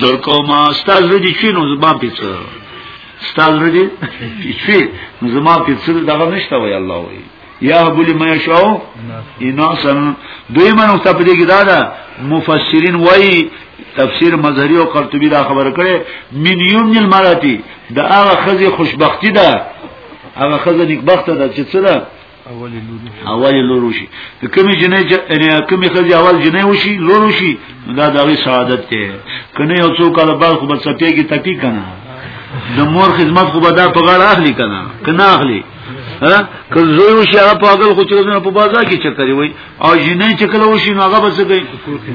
در کوم استاد دې چې نو زما پیڅ استاد دې چې نو زما پیڅ دغه نشته وای الله وای یا بولی ما شاو اناسن دوی منو ته په دې کې دا ده مفسرین وای تفسیر مظهری او قرطبی دا خبره کړي من یوم المراتی دا هغه خزي خوشبختی ده هغه خزه نیکبخته ده چې څه ده اولی لور وشي د کمی جنې یعنی کمی خځه اول جنې وشي لور وشي دا د غي سعادت ته کنه یو څو کاله بعد خو بس پیږي تپی کنه د مور خدمت خو به دا په غاړه اخلي کنه کنه اخلي ها که زوی وشي هغه په اګل خو چرونه په بازار کې چکرې وای او جنې چکل وشي نو هغه بس کوي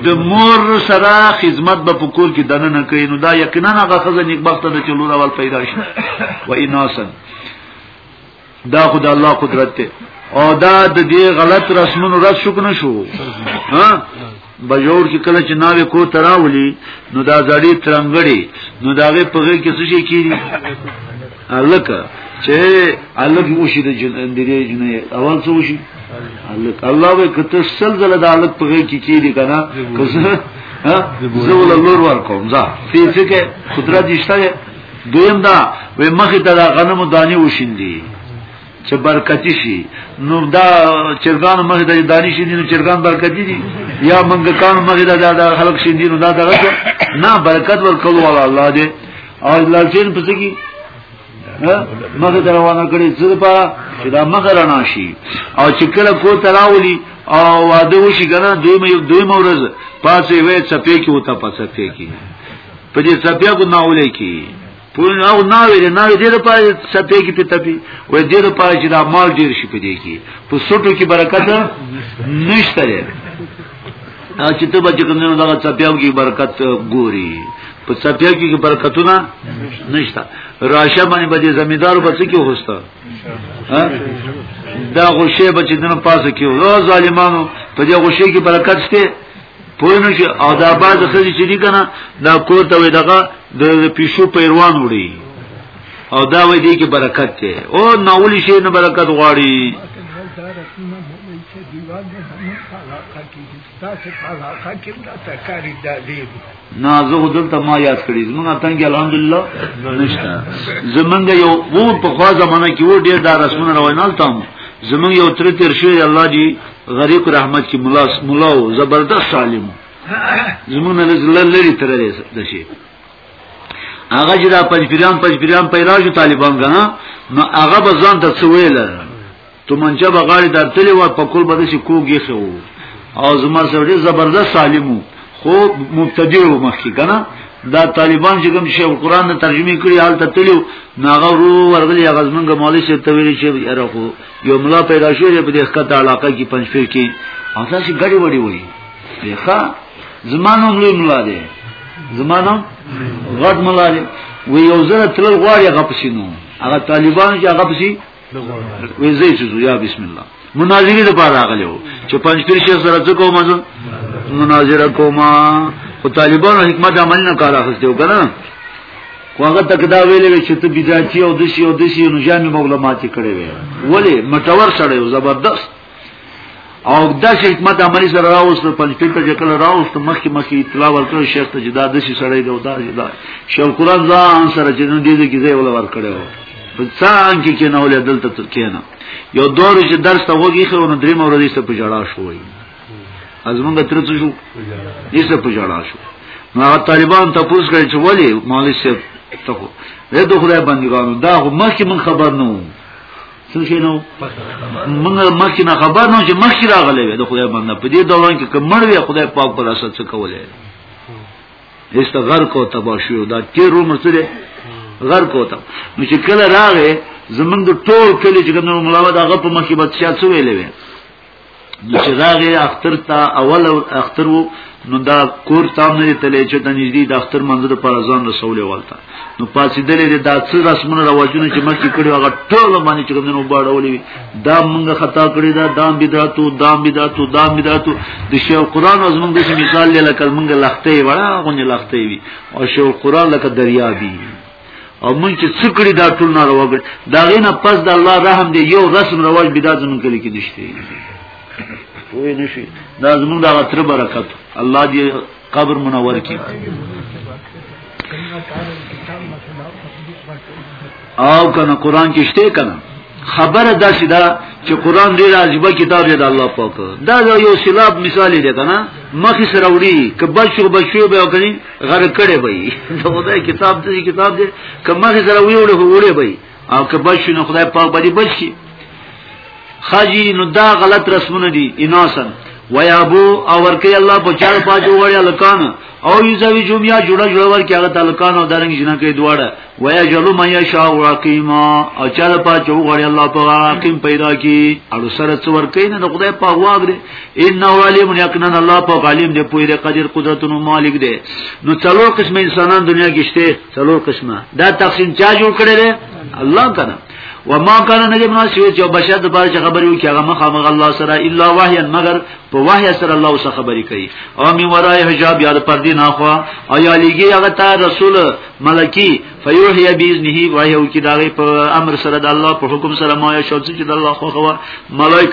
د مور سره خدمت به په کور کې دنه نه کوي نو دا یقینا هغه خزه نیک بخت ده چې لور اول پیدا شي و ایناسن دا خو د الله قدرت ته او دا د دې غلط رسمونو رد شو کنه شو ها بجور کې کله چې ناوې کو تراولي نو دا زړی ترنګړي نو داغه په غیر کې څه شي کیږي الکه چې الک وشي د جندري جنې اول څه وشي الک الله به کته سل زله د الک په غیر کې کیږي کنه کزه ها زول الله ور کوم ځا فی فکه قدرت دشته دویم دا وې مخې ته دا غنمو دانی وشیندي چې برکتی شي نو دا چرګان مخې ته دانی شي نو چرګان برکتی دي یا منګکان مخې ته دا خلک شي نو دا دغه نه برکت ورکول ولا الله دې او لالچین پسې کی مخه روانه کړي څه لپاره چې دا مخه رڼا شي او چې کله کو تراولي او واده وشي کنه دوی مې دوی مورز پاسې وې چپې کې وته پاسې کې په دې سپیا کو ناولې کی پول نو ناوې دې ناوې دې په سپیا کې پته پی وې دې په پاره چې دا مال ډیر شي په دې کې په سټو کې برکت نشته لري او چې ته بچ کوم نو دا سپیا کې برکت ګوري په سپیا کې برکتونه نشته راشه باندې به زمیدار بچ کې هوستا دا غوشه بچ دنه پاسه کې او ظالمانو په دې غوشه کې برکت شته پوه نه شي او دا باز خزي چې دي کنه دا کور ته وي دغه د پیشو پیروان وړي او دا وای دی کې برکت دی او ناولی شي نه برکت غواړي تاسو په علاقه کې دا تکاری دا دی نه زه دلته ما یاد کړی زمونږ تنګ الحمدلله نشته زمونږ یو وو په خوا زمانہ کې وو ډیر دا رسمونه روانال تام زمونږ یو تر تیر شوی الله دی غریق رحمت کې مولا مولا زبردست عالم زمونږ نه زلل لري تر دې شي هغه چې دا پنځپیران پنځپیران پیدا شو طالبان غنا نو هغه به ځان ته څویل تومنچه به غاړي درتلې و په کول بده شي کوګي خو او زما سره ډېر زبردست عالمو خو مبتدی و مخکې کنه دا طالبان چې کوم شی قرآن نه ترجمه کړی حالت تلو ناغه ورو ورغلی هغه زمونږ مولوی شه ته ویل چې یاره خو یو ملا پیدا شوی په دې ښکته علاقه کې پنځپیر کې او تاسو ګډي وډي وایي ښه زمانو ملي ملا دی زمانو غد ملا دی وی یو زره تل غواړي هغه پسینو هغه طالبان چې هغه پسی وی زی چې یا بسم الله مناظری د پاره راغلی وو چې پنځپیر شیخ سره څه کوم زه مناظره کوم خو طالبانو حکمت عمل نه کار اخیسته وکړه خو هغه تک دا ویلې چې ته بدعتي او دشي او دشي نو جامې معلوماتي کړې وې ولی مټور سره یو زبردست او دا چې حکمت عملی سره راوست پنځپیر ته کله راوست مخکې مخکې اطلاع ورکړ شیخ ته چې دا د شي سړی دی او دا چې دا شیخ قرآن ځان سره چې نن دې کې ځای ولا ورکړی و په څنګ کې کې نه ولې دلته تر کې نه یو دور چې درس ته وږي خو نو درې مور دې ته پجړا شوې ازمنګ تر څه شو دې ته پجړا شو نو هغه طالبان ته پوښتنه کوي چې ولی مالي څه ته خو دې خدای بندګانو دا مخکې من خبر نه وم څه شي نو موږ مخکې نه خبر نو چې مخکې راغلی وي د خدای باندې په دې دوران کې کمړ وي خدای پاک پر اساس څه کولای هیڅ غر کو تبا شو دا تیر عمر سره غر کو ته نو چې کله راغې زمونږ د ټول کلی چې کوم ملاوه دغه په مخې بچا څو ویلې نو چې راغی اختر ته اول اختر وو نو دا کور تام نه تلې چې د نږدې د اختر منځ د پر ځان رسولې ولته نو پاسې دلې دا څه رسمونه رواجونه چې مخکې کړي هغه ټول باندې چې کومنه وباړولې دا مونږه خطا کړی دا دام بدعتو دام بدعتو دام بدعتو د شیخ قران از مونږ د مثال لکه مونږه لختې وړه غونې لختې وي او شیخ قران لکه دریا دی او مونږ چې څه کړی دا ټول نه راوګل دا غینه پس د الله رحم دی یو رسم رواج بدعت زمونږ کلی کې نشته وای نشي دا زمونږ دا تر برکت الله دې قبر منور کړي او کنه قران کې شته کنه خبره دا سیدا چې قران ډیر عجیب کتاب دی د الله پاک دا یو سیلاب مثال دی کنه مخې سره وړي ک بچو بچو به وکړي غر کړي به دا خدای کتاب دی کتاب دی ک مخې سره وړي وړي به او ک بچو نو خدای پاک باندې بچي خاجی نو دا غلط رسمونه دي اناسن ویابو او ورکی الله په چار پاجو وړي الکان او یزوی جمعیا جوړه جوړه ورکی هغه تلکان او درنګ جنہ کې دواړه ويجعل من يشاء عقيما او چا د پات جو غړي الله په عقيم پیدا کی او سره څور کین د خدای په واغره ان علیم یقینا الله په عالم دی پوی دی قدیر قدرتونو مالک دی نو څلور قسم انسانان دنیا کې شته څلور قسمه دا تقسیم چا جوړ کړی دی الله کنه وما كان نبي مناسب چې بشر د بار چې خبرې وکړي هغه مخامغ الله سره الا وحيا مگر په وحي سره الله سره خبرې کوي او می ورای حجاب یاد پر دین اخوا او یا لګي هغه ته رسول ملکی فیوحی باذنه وحی او کی داغه په امر سره د الله په حکم سره ما یو شوت چې د الله خو خو ملائک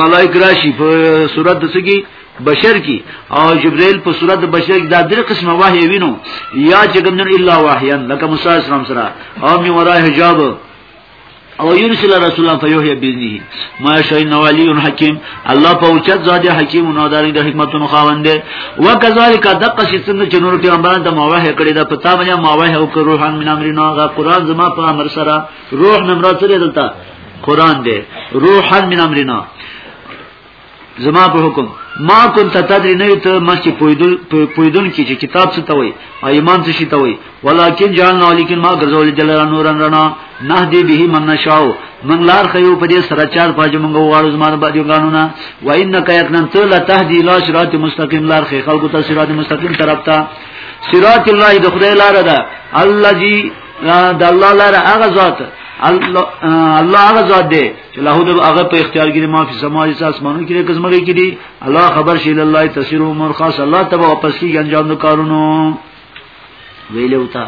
ملائک راشي په صورت د سګي بشر کی او جبرائیل په صورت د بشر کی دا درې قسمه وحی وینو یا چې ګمنن الا وحیا لکه موسی اسلام سره او می ورای حجاب او یرسل رسولا فیحیی باذنه ما شای نوالی حکیم الله په اوچت ذات حکیم نو داري د حکمتونو خاوند دی وکذالک دقه چې څنګه چې نور پیغمبران ته ماوه کړی دا پتا باندې ماوه او که روحان من امرنا غا قران زما په امر سره روح نمرات سره دلته قران دی روحان من امرنا زما په حکم ما كنت تدري نه ته مخکې پویدون کې چې کتاب څه ته وي او ایمان څه شي ته وي ولکن جان لیکن ما ګرځول دلر نور رڼا نه دی به من نشاو من لار خيو په دې سره چار پاج مونږ واړو زما د باندې قانونا و انک یکنن ته لا تهدی لا صراط مستقیم لار خي خلق ته صراط مستقیم طرف ته صراط الله د خدای لار ده الذي د الله لار هغه ذات الله هغه ذات دی چې له دې هغه په اختیار کې ما په سماج اساس مانو کې کزمګي کې دي الله خبر شي الله تفسیر عمر خاص الله تبا واپس کې انجام د کارونو ویلو تا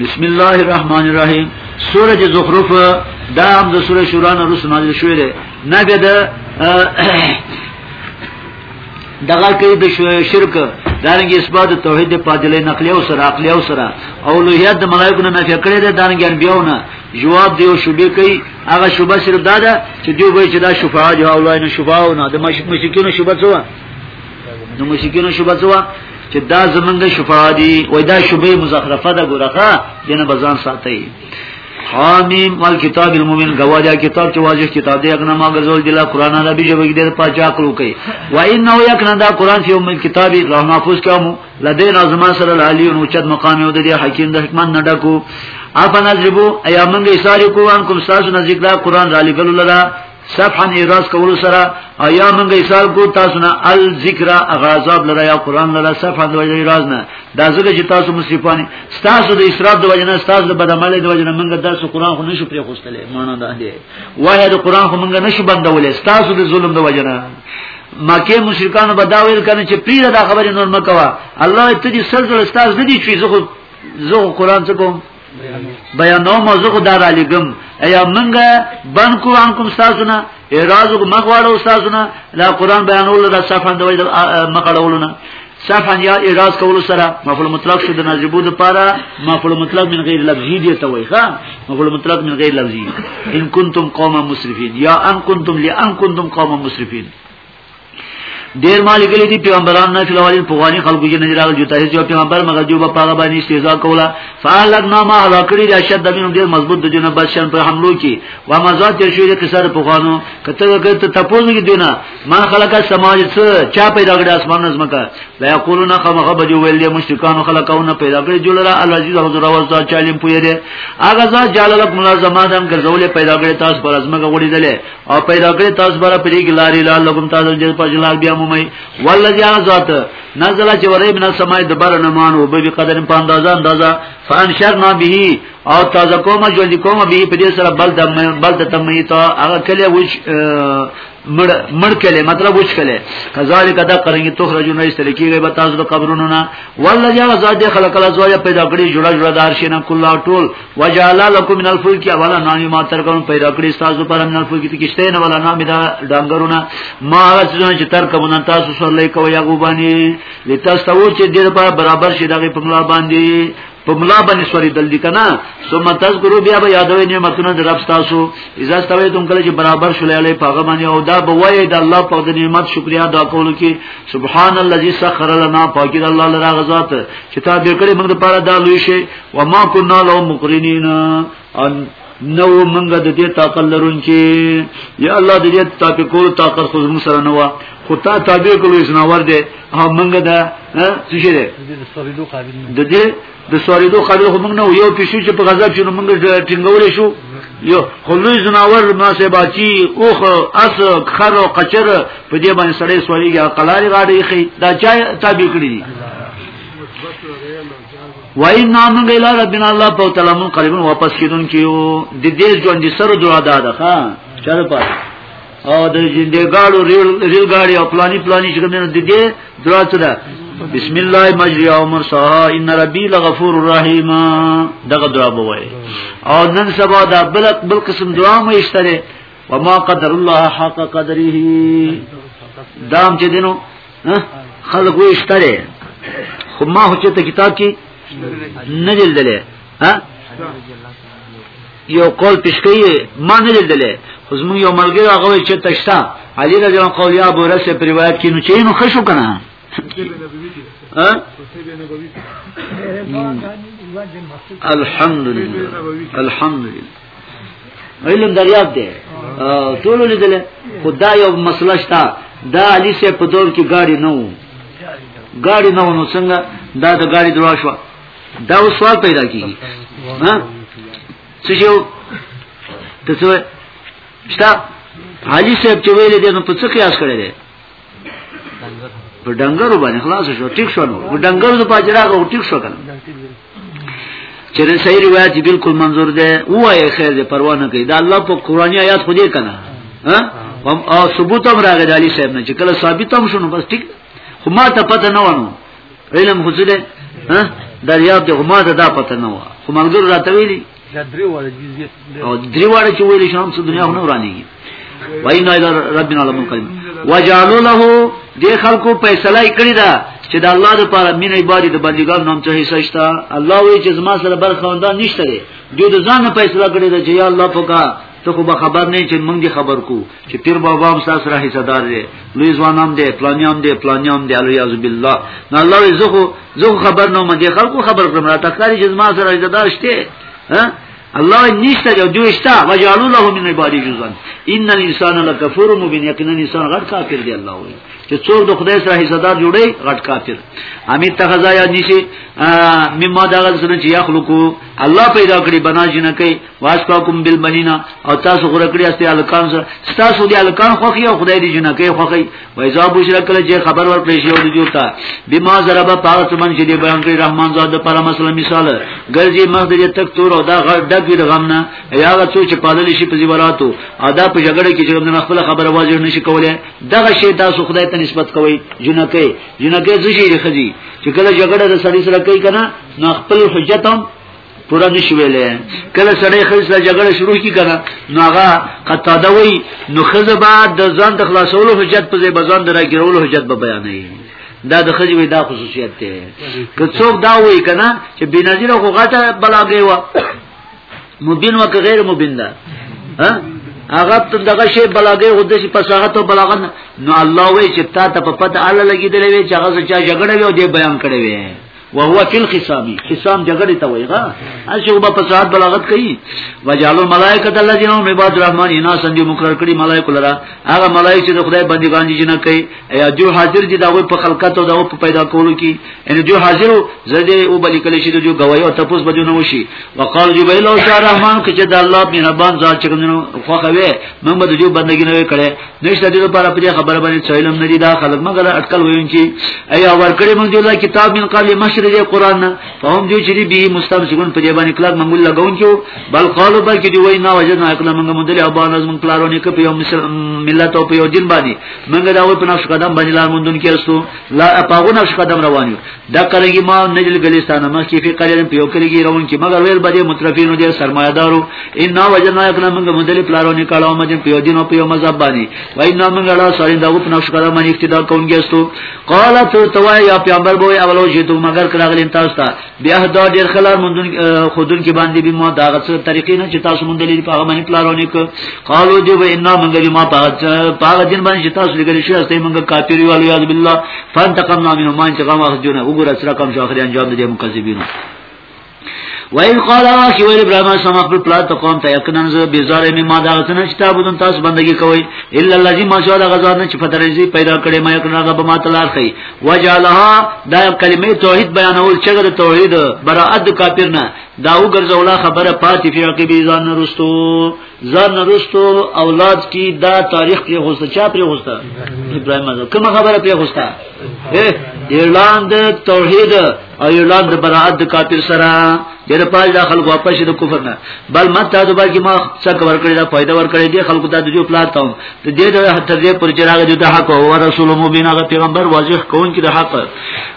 بسم الله الرحمن الرحیم سورۃ زخرف دا هم د سورۃ شورا نه رسول نازل شوې ده نه ده دغه کې د شرک دارنګ اثبات توحید په دلې نقلی او سره عقلی او سره او لوهیت د ملائکه نه نفي کړی دی دارنګ انبیاونه جواب دیو شوبې کوي هغه شوبه صرف دا ده چې دیو به چې دا شفاعت او الله نه شفاعت نه د مشکینو شوبه څه د مشکینو شوبه څه چې دا زمونږ شفاعت دی وای دا شوبه مزخرفه ده ګورخه دنه بزان ساتي حامیم والکتاب المبین گواجا کتاب چې واضح کتاب دی اګنه ما غزول دی لا قران عربي ژبه کې ډېر پاچا کړو کوي و انه یکنا دا قران چې امید کتاب الله محفوظ کوم لدې نظم سره العلی او چت مقام یو دی حکیم د حکمت نه ډکو اپ نظربو ایا منګه اشاره کوو ان کوم تاسو نزدیک دا قران را لګل لرا صفحا ایراز کولو سره ایا موږ ایثار کو تاسو نه الذکر غاظاب لره یا قران لره صفحا د وجه ایراز نه دا ځکه چې تاسو مصیفانی تاسو د اسراف د وجه نه تاسو د بدعمل د وجه نه موږ درس قران خو نشو پرې خوستلې مونږ نه دی وای د قران خو موږ نشو بندولې تاسو د ظلم د وجه نه مکه مشرکان به دا ویل کنه چې پیر دا خبره نور مکوا الله ته دې سر زړه استاد دې چې زه زه قران څخه کوم بیانو موضوع خدا را لګم ایا منګه بن کو ان کوم سازونه اعتراض کو مخواړو سازونه دا قران بیانول دا صفه د مقړولونه صفه یا اعتراض کول سره مفعول مطلق شو د نجبو د پاره مفعول مطلق من غیر لفظی دی ته وای ښا مفعول مطلق من غیر لفظی ان کنتم قوم مسرفین یا ان کنتم لان کنتم قوم مسرفین ډیر مال کلی دی پیغمبران نه فل اولین پوغانی خلقو جن نه راغلی جوته هیڅ یو پیغمبر مګر جو په هغه باندې استهزاء کولا فالک نامه هغه کړی د شد دمن ډیر مضبوط د جن بشن پر حملو کی و مزات تر شوی د کسر پوغانو کته وکړه تپوز کی دینه ما خلقه سماج څه چا پیدا کړی اسمان نظم کا لا یقولون خمغه بجو ویل دی مشرکان خلقونه پیدا کړی جوړه العزیز حضور واسطه چالم پوی دی هغه ځا جلالک ملازمه دم ګرځولې پیدا کړی تاسو پر ازمګه وړي دله او پیدا کړی تاسو بر پرې ګلاری لعلکم تاسو جل په جلال بیا مومي والذي ذات نزل چې ورې بنا سمای د بر نه مان او به قدر په اندازه اندازه فانشرنا به او تازه کومه جوړ کومه به په دې سره بل د بل د تمیت هغه کله وش مړ مړ کله مطلب وښ کله کذالک دا قرنګ تخرجون ایستل کیږي به تاسو د قبرونو نه والله یا ذات خلق الازواج پیدا کړی جوړه جوړه دار شینه کله ټول وجعل لكم من الفلك ولا نعم ما تركون پیدا کړی تاسو پر من الفلك ته کشته نه ولا نعم دا ډنګرونه ما غسونه چې ترکمون تاسو سره لای کوي هغه باندې لتاستو چې ډیر په برابر شي دغه په ملا باندې په ملا باندې سوري دل دي کنه ثم تذکروا بیا به یادوي نعمتونه در رب تاسو اذا استوي تم کله چې برابر شولې علی پاغه باندې او دا به وای د الله په د نعمت شکریا ادا کول کې سبحان الذي سخر لنا پاکی الله لرا غزاد چې تا به کړې موږ لپاره دا لوی شي وما كنا لو مقرنين ان نو منګه د دې طاقت لرونکي یا الله د دې طاقت کول طاقت خو موږ سره نه و خو تا تابع کولو اسناور دي او منګه دا څه شي دي د دې د سوریدو قابل خو موږ نه یو پیشو چې په غضب شنو موږ ټینګول شو یو خلوی زناور ما سه باچی اوخ اس خر او قچر په دې باندې سړی سوریږي قلاري غاډي خي دا چا تابع کړی دي وای نام غیلا ربنا الله په تعالی مون قریبن واپس کیدون کیو د دې ژوند سره دعا ده ده ها چر په او د دې ګاړو ریل ریل ګاړي او پلاني پلاني چې کوم نه د دې دعا څه ده بسم الله مجري او مرساها ان ربي لغفور رحيم دغه دعا بوي او نن سبا دا بل بل قسم دعا مې اشتره وما قدر الله حق قدره دام چې دینو خلک وې شته ده خو ما هو چې ته کتاب کې نه دلدلې ها یو قول پیش کوي ما نه دلدلې خو زموږ یو ملګری هغه وې چې تشتا علي رضی الله قول یا ابو رسه په روایت کې نو چې نو خشو کنه ها الحمدلله الحمدلله علم دریاب دی ټول لیدل خدا یو مسله شته دا علی سه په دور کې گاډي نه وو گاډي نه ونو څنګه دا د گاډي دروا شو دا اوس سوال پیدا کیږي ها څه شو ته څه شته علی سه چې ویل دي نو په څه قیاس کړی دی په ډنګرو باندې خلاص شو ټیک شو نو ډنګرو د پاجراغه ټیک شو کنه چرې صحیح روایت دی بالکل منظور ده وایي خیر دې پروا نه کوي دا الله په قرآني آیات خو دې کنه ها او ثبوت هم راغی د علي صاحب نه چې کله ثابت هم شونه بس ټیک خو ما ته پته نه ونه علم خو څه ده ها دریاب د غما ته دا پته نه و خو منظور راته ویلي او درې واړه چې ویل شام څه دنیا نه ورانیږي وای نه در ربنا لمن قلب وجعلوا له دې خلکو فیصله کړی دا چې د الله د پاره مين عبادت د بندګانو نام ته حصہ شته الله وی چې زما سره بل خوندان نشته دی دوی د ځان فیصله کړی دا چې یا الله پکا ته خو به خبر نه چې مونږ خبر کو چې پیر بابا هم تاسو راهي صدر دی لوی ځوانام دی پلانیام دی پلانیام دی الله یعذ بالله نو الله یې زخه زخه خبر نه مګي خلکو خبر کړم را تخاری چې ما سره صدر شته ها الله نشته جو دوی شته وجعلو له من عبادی جزن ان الانسان لکفور مبین یقینا انسان غټ کافر دی الله وی چې څوک د خدای سره حصدار جوړي غټ کافر امی تخزا یا نشي مما دغه سره چې یخلقو الله پیدا کړی بنا جنکه واسفاکم بالبنینا او تاسو غره کړی استه الکان سره تاسو دی الکان خوخی او خدای دی جنکه خوخی وای زاب بشرا کله چې خبر ور پېښ یو دی جوړتا بما ضرب پاغه تمن چې دی بیان کړی رحمان زاده پر مثلا مثال ګرځي مخ دی تک تور او دا غړ دګ وی غم نه یا غڅو چې پادل شي په زیوراتو ادا په جګړه کې چې موږ خپل خبر واځو نشي کولای دغه شی تاسو خدای ته نسبت کوي جنکه جنکه څه شي خدي چې کله جګړه د سړی سره کوي کنه نو خپل حجت هم پورا نشي ویلې کله سړی خزه جګړه شروع کی کنه نو هغه قطاده وی نو خزه با د ځان د خلاصولو حجت په ځای بزان دراګرولو حجت به بیانې دا د خځې دا خصوصیت دی که څوک دا وایي کنه چې بنظیر خو غټه بلاګي و مبین و که غیر مبین ده ها هغه ته دغه شی بلاګي غوډه شي فصاحت او بلاغت نو الله وایي چې تا ته په پته اړه لګیدلې وي چې هغه څه جګړه وي او دې بیان کړی وي وهو فی الخصام خصام جګړه ته وایغه اسی وب په ساعت بلاغت کوي وجالو ملائکه د الذین هم عباد الرحمن ناس دی مقرر کړي ملائکه لرا هغه ملائکه چې د خدای بندگان دي جنہ کوي یا جو حاضر دي دغه په خلقت او دغه په پیدا کولو کې ان جو حاضر زده او بل کله شي جو گواہی او تپوس بده نه وشي وقال جو بیل او شاه رحمان کې چې د الله مهربان ذات چې کوم خوخه وي موږ به جو بندگی نه کړي نشته دې لپاره په دې خبره باندې چې علم نه دي دا خلک مګر اٹکل وینچی ایا ورکړې مونږ دې کتاب من قال مشر دې قران نه فهم دې چې به مستمسکون په دې باندې کلک مونږ لګون کیو بل قالو بل کې دې وای نه وجدنا عقل مونږ مونږ دې ابا نظم مونږ پلارونه کې په یو ملت او په یو دین باندې مونږ دا وې په نقش قدم باندې لار مونږ دن کې استو لا اپاغو نقش قدم روان یو دا کرګي ما نجل ګلستان ما کې په قلم په یو کرګي روان کې مګر ویل بده مترفینو دي سرمایدارو ان نا وجنا یکنا موږ مدل پلارونه کړهو مجن په یو دینو په یو مذهب باندې وای نو موږ لا سړی دا په نقش کړه باندې اقتدا کوونکی استو قال تو توای یا پیغمبر بوې اولو چې تو مګر کړهغلی تاسو ته بیا دا ډیر خلار مندون خودون کې باندې به ما دا غڅ طریقې نه چې تاسو مونږ دلې په هغه باندې پلارونه ک قالو دی و ان موږ ما په هغه دین باندې چې تاسو لګل شو استې موږ کافر یو الیاذ بالله فانتقمنا منهم ما انتقام اخذونه وګوره سره کوم شو اخري انجام دې مکذبینو وایل قال واخی ویل ابراهیم سم خپل پلا ته قوم ته یقینا ز بیزار می ما دا غتنه چې تعبدون تاسو بندگی کوي الا الذی ما شاء الله غزاد نه چې فترزی پیدا کړي ما یقینا غ بما تلار خي وجالها دا کلمه توحید بیانول چې د توحید برائت کافر نه دا وګرځولا خبره پاتې فی عقبی ځان رستو ځان نرستو اولاد کی دا تاریخ پری غوسته چا پری غوسته ابراهیم اعظم کوم خبره پری غوسته اعلان د توحید او اعلان د برائت د کافر سره دغه پاج د خلکو واپس د کفر نه بل ماته د باقي ما څه کور کړی دا فائدہ ور کړی دی خلکو ته د جو پلان تاو ته دې د حتی دې پر چراغ جو د حق او رسول مبین هغه پیغمبر واضح کون کی د حق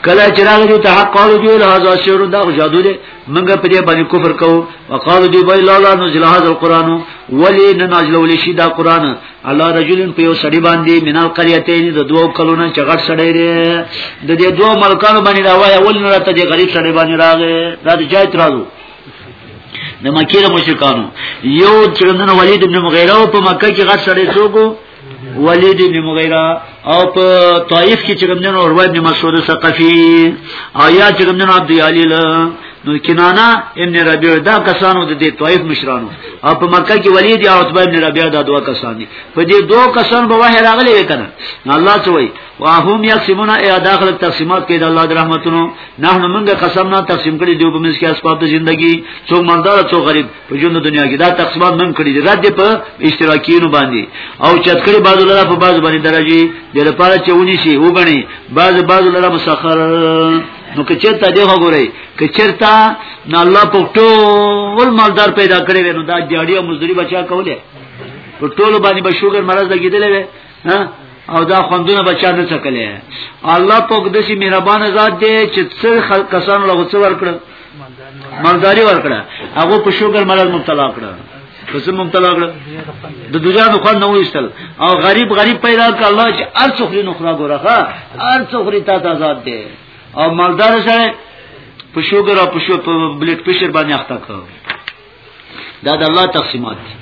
کله چراغ جو ته حق قالو دی له هاذا شعر دا جادو دی منګه په دې باندې کفر کو وقالو دی وای لالا نزل هذا القران ولی نه نازل ولې شي دا قران الله رجلن په یو سړی باندې مینال قریتین د دوو کلونو چغړ سړی دی د دې دوو ملکانو باندې دا وای اول نه راته دې غریب سړی باندې راغې دا د جای ترازو د مکه مشرکانو یو چرندن ولید ابن مغیره په مکه کې غټ سړی څوک ولید ابن مغیره او په طائف کې چې کوم نه اور ابن مسعود ثقفي او یا چې کوم نه عبد علی نو کنانا ابن ربیع دا کسانو د دې طائف مشرانو او په مکه کې ولید او عتبه ابن ربیع دا دوه کسان دي په دې دوه کسان به وحی راغلی وکنه نو الله څه وایي واهم یقسمون ای داخل تقسیمات کې د الله د رحمتونو نحنو موږ قسم نه تقسیم کړی دیو په منځ کې اسباب د ژوندۍ څو مالدار څو غریب په ژوند دنیا کې دا تقسیمات من کړی رد په اشتراکینو باندې او چت کړی بعض لرا په بعض باندې درجه د لپاره چې ونی شي وګڼي بعض بعض لرا مسخر نو که چرته دی وګورئ که چرته نه الله په ټول مالدار پیدا کړی نو دا جاړي او مزدوري بچا کوله په ټول باندې به شوګر مرز لګیدلې ها او دا خوندونه بچا نه څکلې الله پاک د شي مهربان ذات دی چې څه کسان له غوڅ ورکړ مالداري ورکړ هغه په شوګر مرض مبتلا کړ کسه مبتلا کړ د دنیا د خوان نه وېستل او غریب غریب پیدا کړ الله چې هر څوک نه خورا ګورخه هر څوک ته آزاد دی او مالدار سره په شوګر او په شو په بلډ پريشر باندې اخته کړ دا د الله تقسیمات دي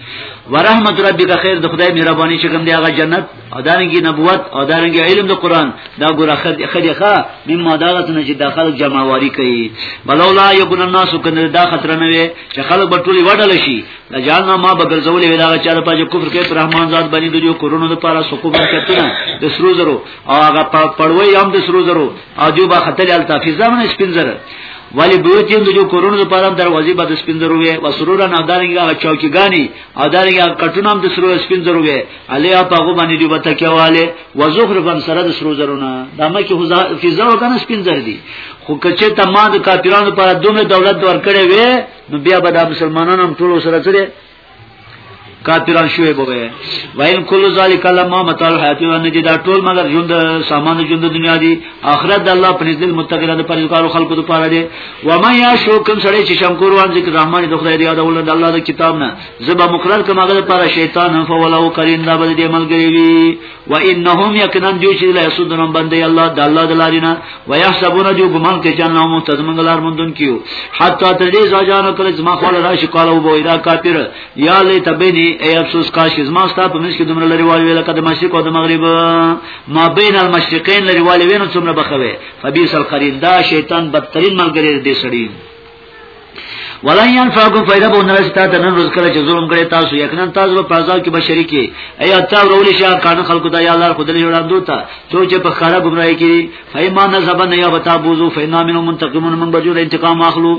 ورحمت ربک خیر د خدای مهرباني چې کوم دی هغه جنت او دانګي نبوت او دانګي علم د قران دا ګوره خدیخه مما داغتنه چې داخل جمعواري کوي بلولا یکون الناس کنه دا خطر نه وي چې خلک به ټولي وډل شي دا جاننا ما بغرزولې وی دا چې په کفر کې رحمان ذات باندې د یو کورونو لپاره سقوط کړتنه د سرو زرو او هغه پړوي هم د سرو زرو او جو با خطر التفیزه من سپینزره ولی بیوتیم د جو کورونو لپاره دروازې به د سپین زرو وي وسرورا نه دارنګه چوکیګانی او دارنګه کټونه هم د سرو سپین زرو وي علیا په غو باندې دی وته کېواله وزخر بن سره د سرو زرونه د مکه فزا وکنه سپین زر دي خو کچه ته ما د کافرانو لپاره دومره دولت ورکړې وي نو بیا به د مسلمانانو ټول سره سره کافران شوی بوي وین کل ذالک لما متاع الحیات و نجد ټول مگر ژوند سامان ژوند دنیا دی اخرت د الله پنځ دل متقین د پرېزګار خلکو ته پاره دی و ما یا شو کوم سړی چې شمکور وان ذکر رحمان د خدای دی یاد ول د الله د کتاب نه زبا مقرر کوم هغه لپاره شیطان فولو کرین دا بل دی ملګری وی و انهم یقینا جو چې لا یسودون بندي الله د الله د لارینا و یحسبون جو ګمان کې چې الله مو تزمنګ لار مندون کیو حتی تر دې ځاجانو کله زما خو له راشي قال او بویدا کافر یا لی تبنی ای افسوس کاش زما ستا په منځ کې دومره لري والي ویل کده مشرق او د مغرب ما بین المشرقین لري والي وینو څومره بخوي فبیس القرین دا شیطان بدترین ملګری دې سړی ولا ينفعكم فائدہ به نه رستا ته نن روز کله چې ظلم کړي تاسو یقینا تاسو په عذاب کې بشری کې ایا تا ورول شي کان خلکو ته یا الله خدای له وړاندو ته څوک چې په خراب گمراهي کې فایمان زبن یا بتا بوزو فینا من منتقمون من بجو انتقام اخلو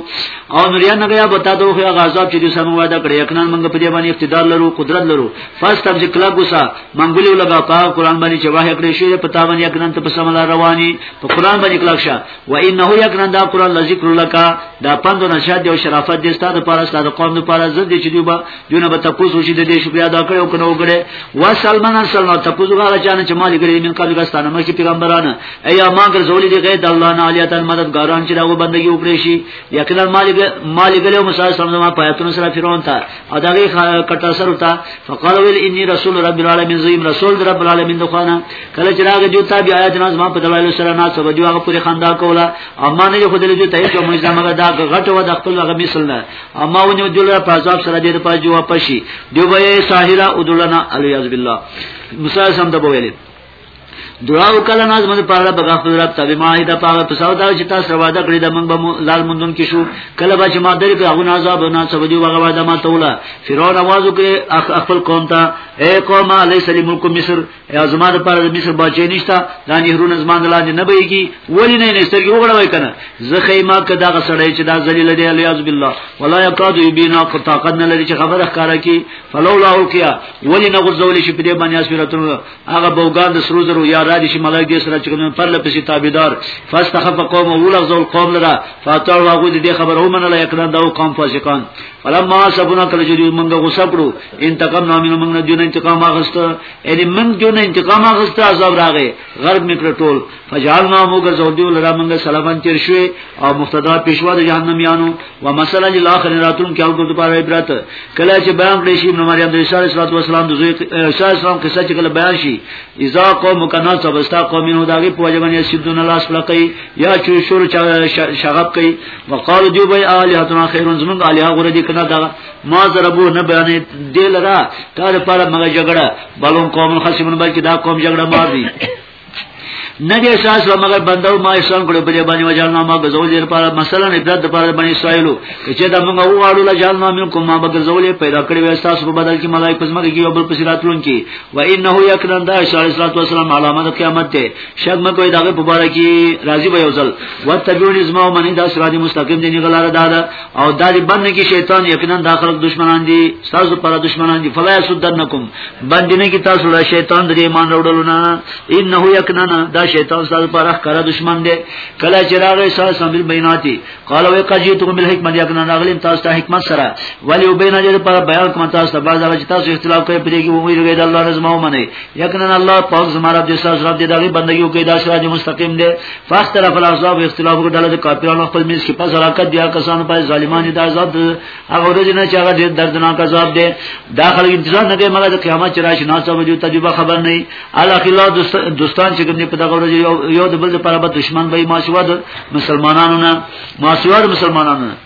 او نوریا نه غیا بتا دوه هغه عذاب چې دوی سم وعده کړی یقینا موږ په دې باندې اقتدار لرو قدرت لرو فرست هم چې کلا ګوسا منګولې لگا په قران باندې چې واه کړی شی په تاوان یقینا ته په سملا رواني په قران باندې کلا شه و انه یقینا دا قران لذکر لک دا پند او نشاد او شرافت دې ستاسو لپاره ستاسو قوم لپاره زړه دې چې دوی به جنبه تاسو شي دې شکریا ادا کړو کنه وګړي و سلمان سلام تاسو غواړئ چې چې مالک دې من قبل ګستانه مخکې پیغمبرانه ایا ما ګر زولې دې غیر الله نه الیت المددګاران چې دا و بندګي وکړي شي یقینا مالک مالک له موسی سلام ما پیاتونو سره فرعون ته او دا غي کټه سر وتا فقال ويل اني رسول رب العالمين زيم رسول رب العالمين دخوانا کله چې راغی جو ته بیا آیات ناز ما په دلایل سره ناس به جو هغه پوری خندا کولا اما نه خو دلته ته هیڅ موږ زمګه دا غټ و د خپل هغه مثال نه اما ونیو دل په عذاب سره دې په جو واپس شي دی به ساحره ودلنا الیاذ بالله موسی سم د بویل دعا وکړه ناز مده پاره بغا خپل رب تبه ما ایدا پاره په سودا چې تاسو وعده کړی د موږ به لال مندون کې شو کله به چې ما درې په هغه عذاب نه سبب دی هغه وعده ما توله فرعون आवाज وکړي خپل قوم ته اے قوم علی سلیم ملک مصر یا زما د پاره د مصر بچی نشتا دا نهرونه زما د لاندې نه بهږي ولی نه نه سترګي وګړوي کنه زه خیمه کدا غسړی چې دا ذلیل دی الیاذ بالله ولا یکاد یبینا قطاقت نه لري چې خبره ښکارا کی فلولا الکیا ولی نه غزول شي په دې باندې اسیرتونه هغه بوګان د سرو زرو یا را دي شي ملک دې سره چې کوم پر لپسې تابعدار فاستخف قوم او لغز القوم لرا فاتو هغه دې خبره ومنله یقدان دا قوم فاسقان فلما سبنا کله چې دوی موږ غوسه کړو انتقام نامینو موږ نه دونه انتقام اخسته یعنی موږ دونه انتقام اخسته عذاب راغې غرب میکرټول فجعلنا موږ زودیو لرا موږ سلامن تیر شوي او مقتدا پیشوا د جهنم یانو و مثلا جل اخر راتون کې او ګل دوپاره عبرت کله چې بیان کړی شي نو مریم د عیسی علیه السلام د زوی عیسی السلام قصه چې کله بیان شي اذا قوم کنا سبستا قومینو داګه په وجبنه سیدون الله سلقی یا چې شور شغب کوي وقالو دیو بای الہتنا خیرون زمونږ الہ غره دي کنا دا ما ضربو نه بیانې دلرا تر پر مګه جګړه بلون قوم خصمن بلکې دا قوم جګړه مار دي نه دې احساس و مگر بندو ما اسلام کړو په دې باندې وجالنا ما غزول دې لپاره مثلا عبرت لپاره باندې اسرائیلو چې دا موږ وغواړو لا جالنا من کوم ما غزول پیدا کړی وې تاسو په بدل کې ملائکه پزما کې یو بل پسې راتلون کې و انه یکرن دا عیسی علیه السلام علامه قیامت ته شک مکو دا په باره کې راضي به یوزل و تبعون ازما من دا سراج مستقیم دې غلاره دادا او دا دې باندې کې شیطان یقینا دا خلک دشمنان دي تاسو پر دشمنان دي فلا یسدنکم باندې نه کې تاسو له شیطان د ایمان وروړلو نه انه یقینا دا شیطان تاسو پر اخره دشمن دی کله چې راغی سره سمل بیناتی قال وی قجیتو مل حکمت یقینا راغلی تاسو ته حکمت سره ولی وبین اجر پر بیان کوم تاسو ته باز چې تاسو اختلاف کوي پرې کې ومه لګی د الله رضا ومنه یقینا الله پاک زماره د تاسو رب دې دغه بندګیو کې دا شراج مستقیم دی فاختلاف العذاب اختلاف کو ډله د کافرانو خپل میز کې پس حرکت بیا کسانو په ظالمان د عذاب هغه ورځ نه چې هغه ډېر دردناک عذاب دی داخل انتظار نه کوي مګر د قیامت چې راشي ناسو وجو تجربه خبر نه وي الاخلا دوستان چې کوم په دغه ورځ یو د بل لپاره به دشمن به ما شو د مسلمانانو نه ما شو د مسلمانانو نه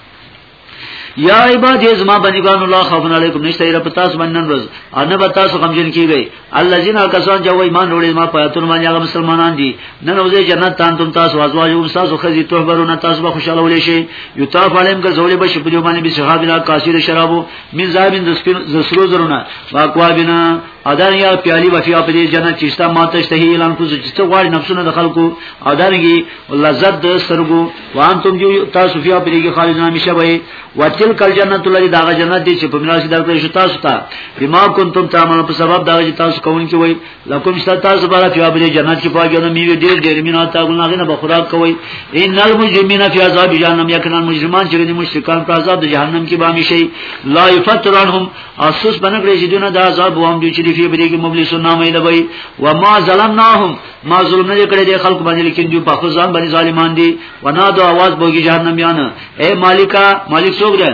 یا عباد ازما بنی بان الله خوف علیکم نشته رب تاسو باندې نن ورځ ان به تاسو غمجن کیږئ الذين کسان چې وای مان وروړي ما پیاتون باندې هغه مسلمانان دي نن ورځ جنت تان تم تاسو ازواجو تاسو خزي تهبرون تاسو به خوشاله ولې شي یطاف علیم که زولې به شپږ باندې به صحاب لا کاشیر شرابو من زابین زسرو زرونه واقوا بنا ادان یا پیالی و فی اپدی جنت چیستا ماتش تهی اعلان کو چې څو غواړي نفسونه د خلکو ادانګي لذت د سرګو وان تم جو تاسو فیا پرې کې خالد نامي شوی وتل کل جنت لري دا جنت دي چې په میراث درکړې شو تاسو ته بما کنتم تعملون په سبب دا چې تاسو کوون کې وای لکم شتا تاسو بالا فیا پرې جنت کې پاګې نه میوه ډېر ډېر مینا تاسو نه غنه بخوراک کوي ان المجرمین فی عذاب جهنم یقینا مجرمان چې د مشرکان په عذاب د جهنم کې باندې شي لا یفترانهم اسوس بنګړې چې دونه د عذاب وام دي چې دی فی پرې کې مبلسون نامې لوي و ما ظلمناهم ما ظلم نه کړی دی خلق باندې لیکن دی په خپل ځان باندې ظالمان دي ونا دو आवाज بوګي جهنم یان اے مالکا مالک څوک دی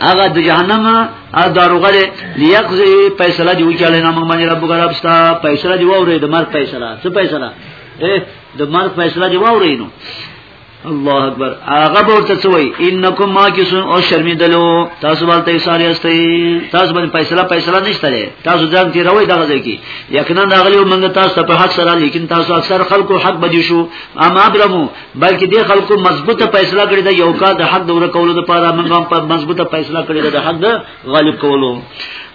هغه د جهنم ا داروغه دی لیقضی فیصله دی وکړي نه موږ باندې رب غرب ستا فیصله دی ووري د مرګ فیصله څه فیصله اے د مرګ فیصله دی ووري نو الله اکبر هغه ورته څوي انکم ماکسون او شرمیدلو تاسو ولته ساري استي تاسو باندې فیصله فیصله نشته تاسو ځان کې روي دغه ځای کې یقینا داغلی موږ تاسو په حق سره لیکن تاسو اکثر خلکو حق بدی شو اما ابرمو بلکې دې خلکو مضبوطه فیصله کړې ده یو کا د حق دور کولو لپاره موږ هم په مضبوطه فیصله کړې ده د حق غالب کولو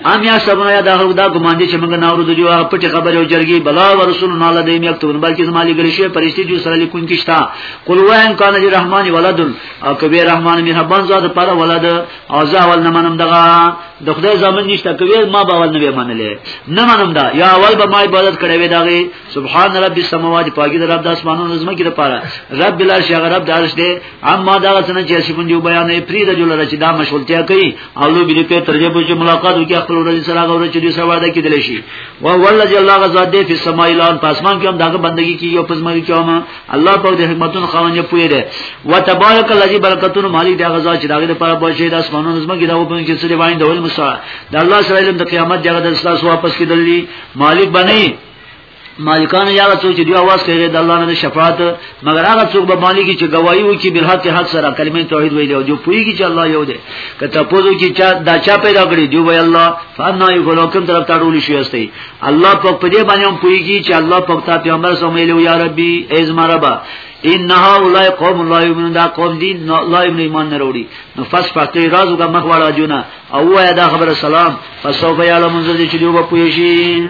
ام یا سبنا یا دا هغه دا ګمان دي چې موږ ناورو د جوه پټي خبره او جرګي بلا او رسول الله علیه دیم یکتون بلکې زمالي ګل شي پرشتي جو سره لیکون کې شتا قل وان کان لري رحمان ولد او کبیر رحمان مهربان زاد پر ولد او زه ول نه منم دغه د خدای زمن نشته کبیر ما باور نه به منلې نه منم دا یا اول به ما عبادت کړې وې داغه سبحان رب السماوات پاکي د رب د اسمانونو زمکه لپاره رب بلا شغ رب دارش دې اما دا څنګه چې شپون دی بیان یې پری د جوړ رچ دا مشغولتیا کوي او لو بری په ترجمه په چې ملاقات وکړي خپل ورځ سره غوړي چې دې سره وعده کېدل شي او والله جل الله غزا دې په سما اعلان په اسمان کې هم داګه بندگی کیږي او په زمري کې هم الله په دې حکمتونو خوانې پوي دي و تبارک الذی برکتونو مالی دا غزا چې داګه لپاره به شي د اسمانونو زما کې دا و په کې سره باندې ډول مسا د الله سره علم د قیامت دغه د اساس واپس کېدل دي مالک بنئ مالکان یا څوک چې دی आवाज کوي د الله نه شفاعت مگر هغه څوک به مالک چې گواہی وکي بل حق حق سره کلمې توحید ویلې او جو پویږي چې الله یو دی کته پوزو چې چا دا چا پیدا کړی دی وی الله فانا یغلو کوم طرف ته ډول شي استي الله په دې باندې هم پویږي چې الله په تا پیغمبر سره ویلو یا ربي ایز مربا انها اولای قوم لا یمنون دا قوم دی لا یمن ایمان نه وروړي نو فس پاتې رازو کا مخ واړه جونا او وای دا خبره سلام فسوف یعلمون ذل چې دی وبپوي شي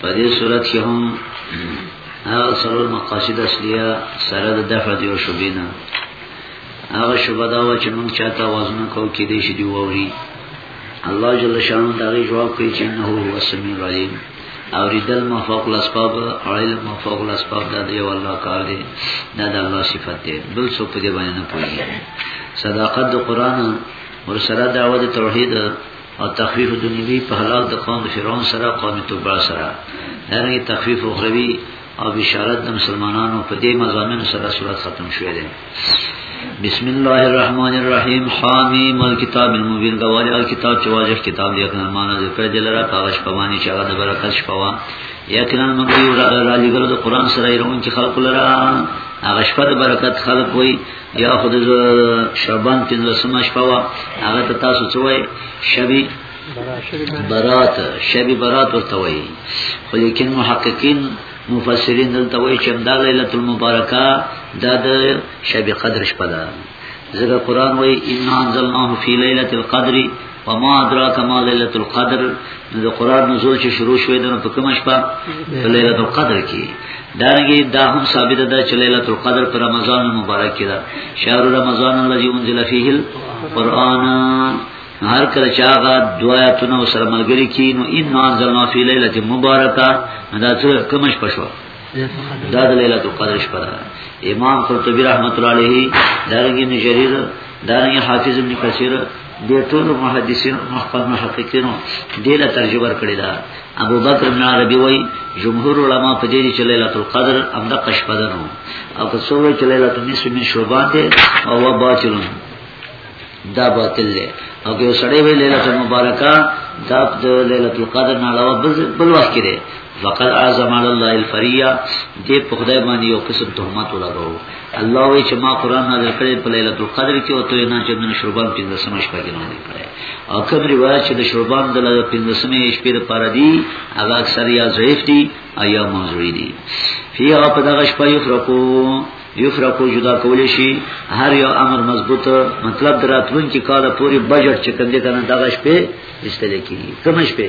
په دې صورت کې هم هغه سرور مقاصد اصليه سره د دفع دیو شبینا هغه شبه دا و چې موږ چاته وزن کو کې دې شي دی ووري الله جل شانه دا غي جواب کوي چې انه هو السميع العليم او ریدل مفوق الاسباب او علم مفوق الاسباب دا دی والله کار دی دا د الله صفت دی بل څه په دې باندې نه پوهیږي صداقت د قران ورسره دعوت توحید او تخفیف دنیوی په هلاک د قوم فرعون سره قوم توبا سره دغه تخفیف اخروی او بشارت د مسلمانانو په دې مزامن سره صورت ختم شوې ده بسم الله الرحمن الرحیم حامیم الکتاب المبین غوار الکتاب چې واضح کتاب دی کنه معنا دې پر دل را پاغش پوانی چې هغه د برکت شپوا یقینا موږ یو را لګل د قران سره ایرون چې خلق لرا هغه شپه د برکت خلق وي یا خود شعبان کې لسمه شپه وا هغه ته تاسو څه وای شبي برات شبي برات ورته وای خو لیکن محققین مفسرین دلته وای چې دا ليله المبارکه دا د شبي قدر شپه ده ځکه قران وای ان انزلناه فی ليله القدر وما ادراک ما ليله القدر د قران نزول چې شروع شوې ده په کوم شپه په ليله القدر کې دانګي دا هم ثابت ده چې ليله القدر پر رمضان مبارک کې ده شهر رمضان الذي انزل فيه القران هر کله چې هغه دعایتونه سره ملګری کی نو ان انزلنا فی ليله مبارکه دا څه کوم شپه شو دا د ليله القدر شپه ده امام قرطبي رحمت الله علیه دارنګ نجریر دارنګ حافظ ابن کثیر د ټول محدثین مخفر محققینو دله ترجمه کړی دا ابو بکر بن عربی وای جمهور علما په دې چې ليله القدر امدا قشپدنو او که څو چې ليله النصف من شعبان ده او وا باطل دا باطل ده او که سړی وی ليله المبارکه دا د ليله القدر نه علاوه بل وخت کې فقد اعظم علی الله الفریه دې په خدای باندې یو قسم تهمت ولګاو الله وی چې ما قران نازل کړی په ليله القدر کې او ته نه چې د شربان 15 شپه کې نازل کړی او کوم روایت چې د شربان د لږ 15 شپې لپاره دی هغه اکثر یا ضعیف دی او یا معذوری دی فيه په دغه شپه یو فرقو یو فرقو جدا کول شي هر یو امر مضبوط مطلب دراتون کې کاله پوری بجټ چې کنده کنه دغه شپه استل کی کوم شپه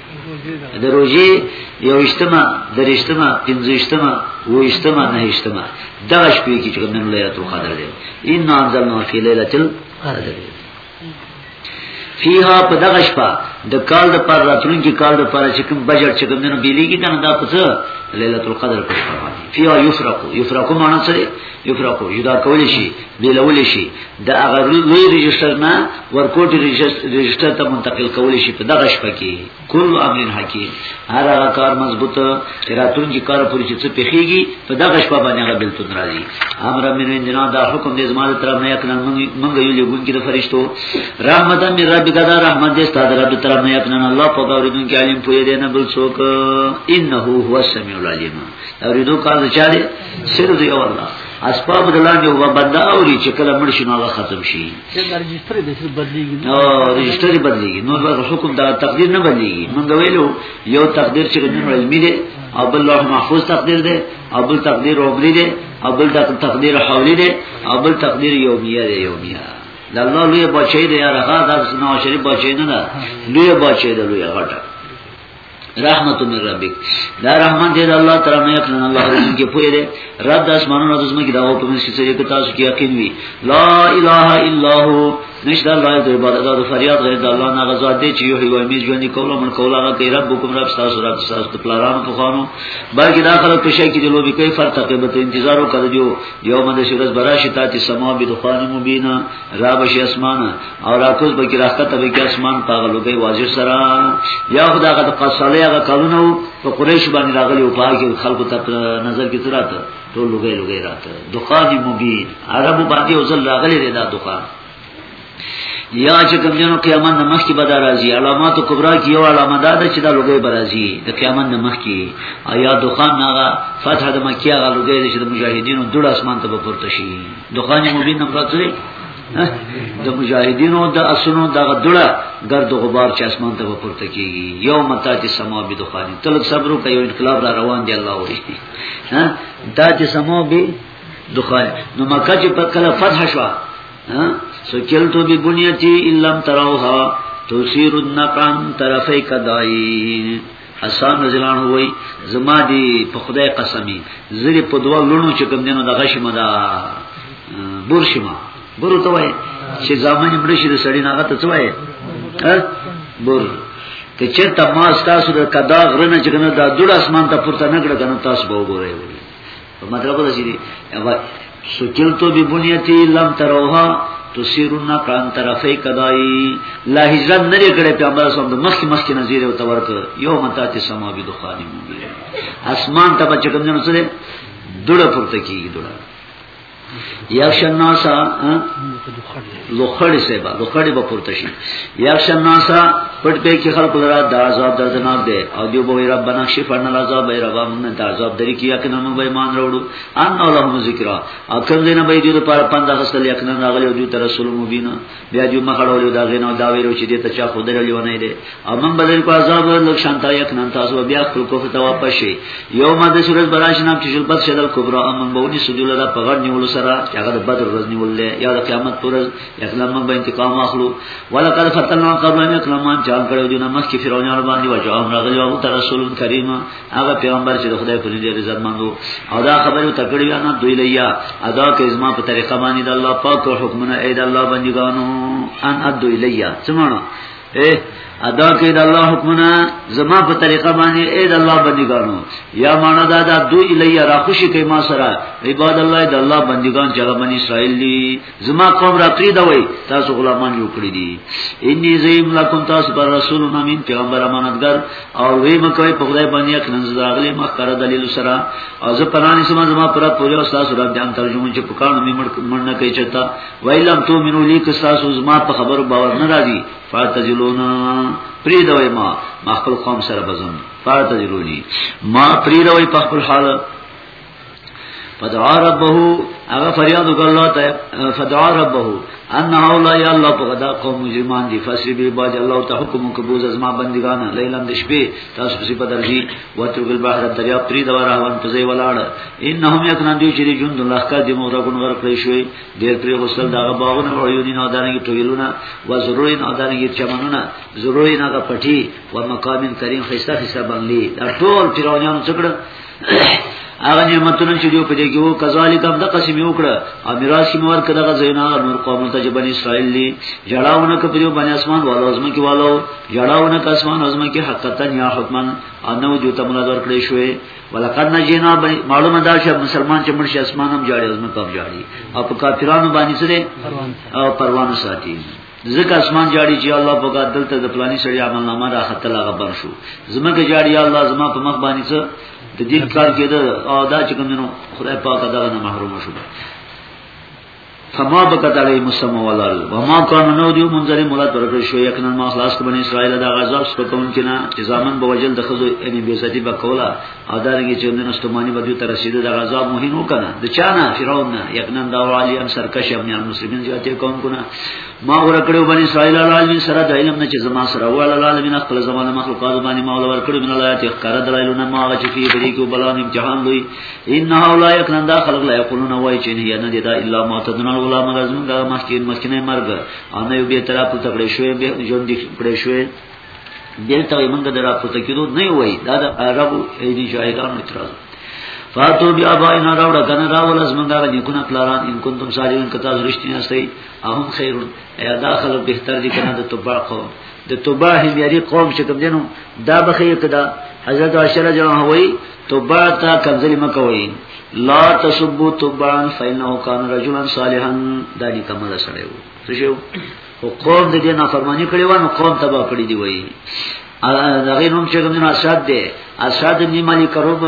د روزي یو اجتماع د اجتماع پنځه اجتماع و اجتماع نه اجتماع دا شپې کې چې نن ليله تو قدر دی ان انزلنا فی ليله القدر فیها په دغه شپه د کال د پر راتلونکي کال د پر چې کوم بجټ چې کوم نه بیلېږي کنه دا پس ليله القدر په شپه باندې فیها یفرقو یفرقو معنی څه دی یفرقو یدا کول شي بیلول شي د هغه لوی رجستر نه ورکوټي رجستر ته منتقل کول شي په دغه شپه کې کل امر حکیم هر هغه کار مضبوط چې راتلونکي کار پورې چې څه پیخيږي په دغه شپه باندې هغه بلتون راځي امر مې نه جنا دا حکم دې زموږ طرف نه یکنن موږ یو لګون کې د فرشتو رحمت مې رب ګدا رحمت دې ستاسو رب طرف نه یکنن الله په باوریدون کې عالم پوهې دې نه بل څوک انه هو السمیع العلیم اوریدو کار چاره سر دی او الله اسباب د لاندې یو بنده اوري چې کله مړ شي نو هغه ختم شي چې رجستر دې څه بدلېږي نو رجستر دې بدلېږي نو دا حکم دا تقدیر نه بدلېږي موږ ویلو یو تقدیر چې نن علمي دی او بل لوح محفوظ تقدیر دی او بل تقدیر عمري دی او بل تقدیر حولي دی او بل تقدیر یومیه دی یومیه د الله لوی بچی دی هغه د سنو شریف بچی نه ده لوی بچی دی لوی غټه رحمت من ربک دا رحمت دې الله تعالی نه یقین الله رسول کې پوهه دې رب د اسمانونو د زمکه دا او په منځ کې چې تاسو کې یقین وي لا اله الا هو نشته الله د عبادت او فریاد غیر د الله نه غزا دې چې یو هیوای می ژوند کول من کول هغه کې رب کوم رب تاسو رب تاسو ته پلارانو په خوانو بلکې دا خلک په شي کې د لوبي کوي فرق ته به انتظار وکړي جو یوم د شورز براشتا چې سما به دخان مبینا را بشي اسمان او را کوز بکی راخته ته بکی اسمان پاغه لوګي واضح سره یا خدا غد قصاله هغه کلونه په قریش باندې راغلی او پاکه خلکو ته نظر کې ترات ټول لوګي لوګي راته دخان مبین عرب باندې اوزل راغلی دی دا دخان یا چې کوم جنو قیامت نمخ کې بدا راځي علامات کبرا کې یو علامه دا ده چې دا لوګي برازي د قیامت نمخ کې آیا دخان ناغه فتح د مکیه غلوګي چې د مجاهدینو دړ اسمان ته پورته شي دخان مبین امپراتوری د مجاهدینو د اسونو د غدړه ګرد غبار چې اسمان ته پورته کیږي یو متا چې سما به دخان تل صبر او یو انقلاب را روان دی الله وری ها دا چې سما به دخان نو مکه چې په کله فتح شو ها سوچلتو به بنیتی الا تراوها توسیر النقان طرفی کدائی حسان رضی الله عنه وای زما دی په خدای قسمی زری په دوا لونو چې کوم دینو د غشمه دا برشمه برو ته وای چې ځامن مړ شي د سړی ناغه ته څه وای بر ته چې تماس تاسو د کدا غرنه چې کنه دا دړ اسمان ته پورته نه کړ کنه تاسو به وګورئ په مطلب راځي دي اما سجلتو ببنیتی لم تروها تسیرون کان طرفی کدای لا هجرت نه کړي پیغمبر صلی الله علیه وسلم مخکې مخکې نذیر او تورک یوم تاتی سما بی دخان مبین اسمان ته بچ کوم نه سره دړه پورته کیږي دړه یخش الناس لوخړی سیبا لوخړی به پورته شي یخش الناس پټ په کې خلق لرا د عذاب دردناک دی او دیو به رب بنا شي فرن العذاب ای رب موږ ته عذاب درې کې یقینا موږ به ایمان راوړو ان لهم ذکر اکم دینه به دې لپاره پنده غسل یقینا راغلی او دې تر رسول مبینا بیا جو مخړولو دا غنو دا ویلو چې دې ته چا خود لري ونه دي او من بدل کو عذاب لوک شانتا یک نن تاسو بیا خپل کوفه ته واپس شي یو ماده سورج براش نام چې شل بد شدل کبرا امن بونی سجول را پغړ نیول سره چې هغه د بدر ورځ نیول له یا د قیامت پر ورځ یکلم به انتقام اخلو ولقد فتننا قبل ان یکلمان جان کړو دینه مخ کې فرعونانو باندې وجو امر غلو تر رسول کریم هغه پیغمبر چې د خدای په دې عزت مندو او دا خبره ته کړی نه دوی لیا ادا کې زما په طریقه باندې د الله پاک او حکمونه اې د الله بندګانو ان ادو الیا سمانو اے ادا کې د الله حکمونه زما په طریقه باندې اې د الله بندګانو یا معنا دا د دوی الیا را خوشی کې ما سره عباد الله د الله بندګان چې الله بنی اسرائیل دي زما قوم را پریدا وای تاسو غلامان یو کړی دي انی زیم لکم تاسو پر رسول امین پیغمبر امانتګر او وی مکوې په خدای باندې یک نن زداغلی ما کار دلیل سره او زه پرانی سم زما پر پوری او تاسو را بیان ترجمه چې په کانو می مړ نه کوي چتا ویلم تو منو لیک تاسو زما په خبرو باور نه راځي فاتجلونا پریدا وای ما ما خپل قوم سره بزم فاتجلونی ما پریدا وای په خپل حال فدعا ربه هغه فریاد وکړ الله ته فدعا ربه ان اولا یا الله په غدا قوم مجرمان دي فسری به باج الله ته حکم قبوز از ما بندگان لیلن د شپې تاسو په سپه درځي وتر ګل بحر دریا پری دا روان په ځای ولاړ انهم یکنان دی چې جون الله کا دي مور غون غر کړی شوی ډیر پری غسل دا باغونه او یونی نه دانګي ټویلونه و ضروري نه دانګي چمنونه ضروري نه پټي و مقامن کریم خسته خسته باندې دا ټول پیرانیان څکړه هغه نعمتونه چې دوی په دې کې وو کذالک هم د قسم یو کړه او میراث کې مور کړه غ زینا نور قوم ته چې بنی اسرائیل دي جړاونه کې په بنی اسمان والو ازم کې والو جړاونه کې اسمان ازم کې حقیقتا یا حکمن انو جو ته منظر کړی شوې ولقد نجینا معلومه دا چې مسلمان چې مرشي اسمان هم جاړي ازم کې هم جاړي او په کافرانو باندې سره او پروانه ساتي زکه اسمان جاړي چې الله په قدر ته د پلاني سړي عمل نامه را خطر لا غبر شو زمکه جاړي الله زما په مخ باندې څه د دې کار کېده او دا چې کوم نو خدای پاک دا نه محروم شو فما بکت علی مسلم ولال وما کان نو دیو منظر مولا تر پر شو یقینا ما خلاص کبن اسرائیل دا غزاب سپکون کنا چې زامن بوجل د خزو یعنی بیزتی بکولا او دارنګه چې نن استمانی بدو تر رسیدو د غزا مهین وکنه د چانه فرعون نه یقینا دا عالیان سرکش ابن المسلمین زیاته کوم کنه ما ور کړو بنی اسرائیل العالمین سره د علم نه چې زما سره ول العالمین خپل زمانه مخلوقات باندې مولا ور کړو من الله چې کار دلایلونه ما هغه چې فی بری کو بلان امتحان دوی ان هؤلاء یقینا دا خلق لا یقولون وای چې نه نه دی دا الا ما تدن الغلام لازم دا مسکین مسکینه مرګ ان یو به طرف ته کړې شوې به ژوند دې کړې شوې دلته یې موږ درا پته کېدو نه وای دا د عربو ایدي شاهدانو اعتراض فاتو بیا باینا راوړه کنه راول از موږ را نیکونه پلاران ان کنتم ساجین کتا زرشتیا سي اهم خیرون ایا داخله بهتر دي کنه د تبع قوم د تبع همیاري قوم چې کوم دینو دا بخیر کدا حضرت عائشہ جوه وای تبع تا کمزلی مکوي لا تسبو تبعا فإنه كان رجلا صالحا دا دي کومه سره و څه شو او قوم دې نه فرمانی کړی و نو قوم تبا کړی دی وای هغه نوم چې کوم اسد دی اسد ابن ملک روب